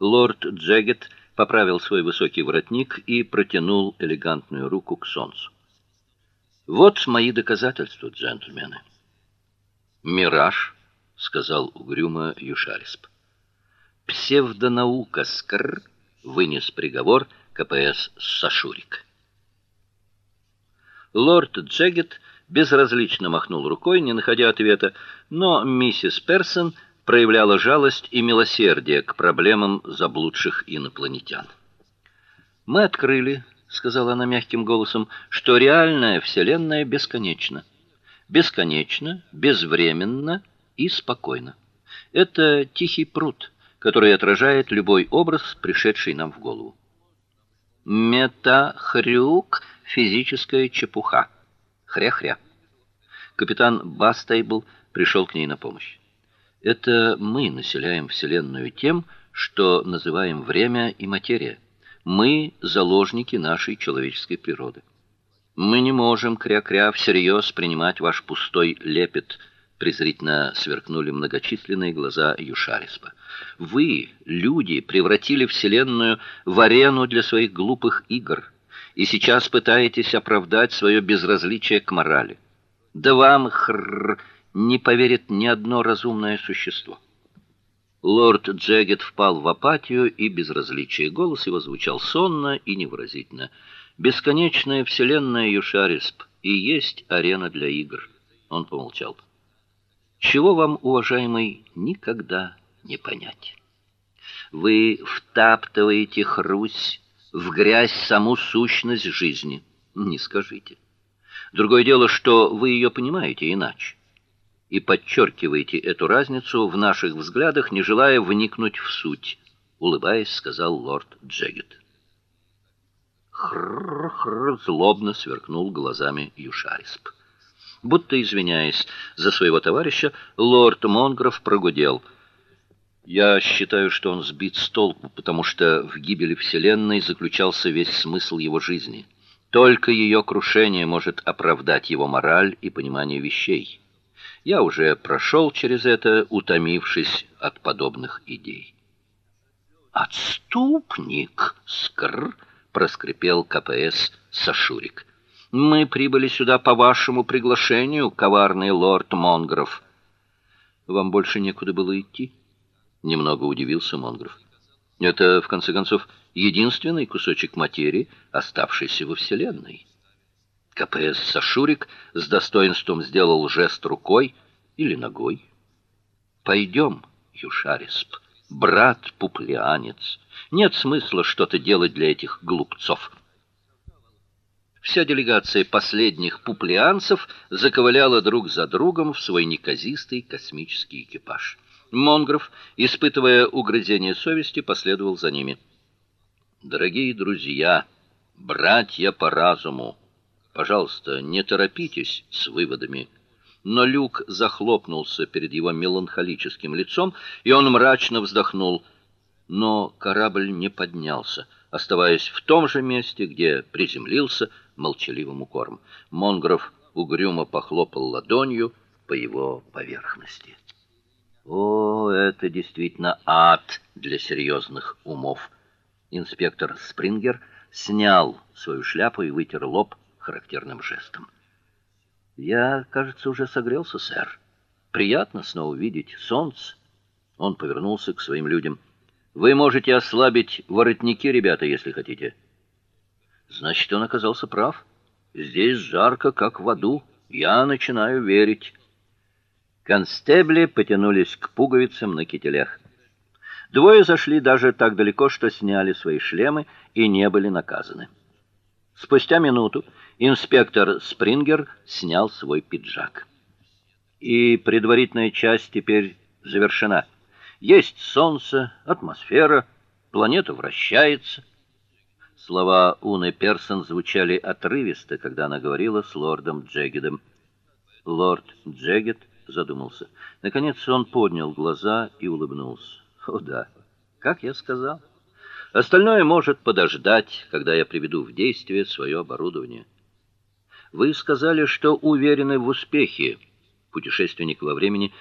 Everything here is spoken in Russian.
Лорд Джегет поправил свой высокий воротник и протянул элегантную руку к солнцу. Вот мои доказательства, джентльмены. Мираж, сказал угрюмо Юшарисп. Псевдонаука скр вынес приговор КПС Сашурик. Лорд Джегет безразлично махнул рукой, не находя ответа, но миссис Персон проявляла жалость и милосердие к проблемам заблудших инопланетян. Мы открыли, сказала она мягким голосом, что реальная вселенная бесконечна. Бесконечно, безвременно и спокойно. Это тихий пруд, который отражает любой образ, пришедший нам в голову. Метахрюк физическая чепуха. Хря-хря. Капитан Бастейбл пришел к ней на помощь. Это мы населяем вселенную тем, что называем время и материя. Мы заложники нашей человеческой природы. Мы не можем кря-кря всерьез принимать ваш пустой лепет, презрительно сверкнули многочисленные глаза Юшариспа. Вы, люди, превратили вселенную в арену для своих глупых игр и сейчас пытаетесь оправдать свое безразличие к морали. Да вам хр не поверит ни одно разумное существо. Лорд Джегет впал в апатию и безразличие. Голос его звучал сонно и невыразительно. Бесконечная вселенная Юшарисп и есть арена для игр. Он помолчал. Чего вам, уважаемый, никогда не понять. Вы втаптываете хрусь в грязь саму сущность жизни. Не скажите. Другое дело, что вы ее понимаете иначе и подчеркиваете эту разницу в наших взглядах, не желая вникнуть в суть, улыбаясь, сказал лорд Джегет. Хр-хр злобно сверкнул глазами Юшарисп. Будто извиняясь за своего товарища, лорд Монгров прогудел: "Я считаю, что он сбит с толку, потому что в гибели вселенной заключался весь смысл его жизни. Только ее крушение может оправдать его мораль и понимание вещей. Я уже прошел через это, утомившись от подобных идей. Отступник, скр, проскрипел КПС Сашурик. Мы прибыли сюда по вашему приглашению, коварный лорд Монгров. Вам больше некуда было идти? Немного удивился Монгров. Это в конце концов единственный кусочек материи, оставшийся во вселенной. КПС Сашурик с достоинством сделал жест рукой или ногой. Пойдем, Юшарисп, брат пуплианец. Нет смысла что-то делать для этих глупцов. Вся делегация последних пуплианцев заковыляла друг за другом в свой неказистый космический экипаж. Монгров, испытывая угрызение совести, последовал за ними. Дорогие друзья, братья по разуму, Пожалуйста, не торопитесь с выводами. Но люк захлопнулся перед его меланхолическим лицом, и он мрачно вздохнул. Но корабль не поднялся, оставаясь в том же месте, где приземлился молчаливым укором. Монгров угрюмо похлопал ладонью по его поверхности. О, это действительно ад для серьезных умов. Инспектор Спрингер снял свою шляпу и вытер лоб характерным жестом. Я, кажется, уже согрелся, сэр. Приятно снова видеть солнце. Он повернулся к своим людям. Вы можете ослабить воротники, ребята, если хотите. Значит, он оказался прав. Здесь жарко, как в аду. Я начинаю верить. Констебли потянулись к пуговицам на кителях. Двое зашли даже так далеко, что сняли свои шлемы и не были наказаны. Спустя минуту инспектор Спрингер снял свой пиджак. И предварительная часть теперь завершена. Есть солнце, атмосфера, планета вращается. Слова Уны Персон звучали отрывисто, когда она говорила с лордом Джегедом. Лорд Джегед задумался. Наконец он поднял глаза и улыбнулся. О да, как я сказал. Остальное может подождать, когда я приведу в действие свое оборудование. Вы сказали, что уверены в успехе. Путешественник во времени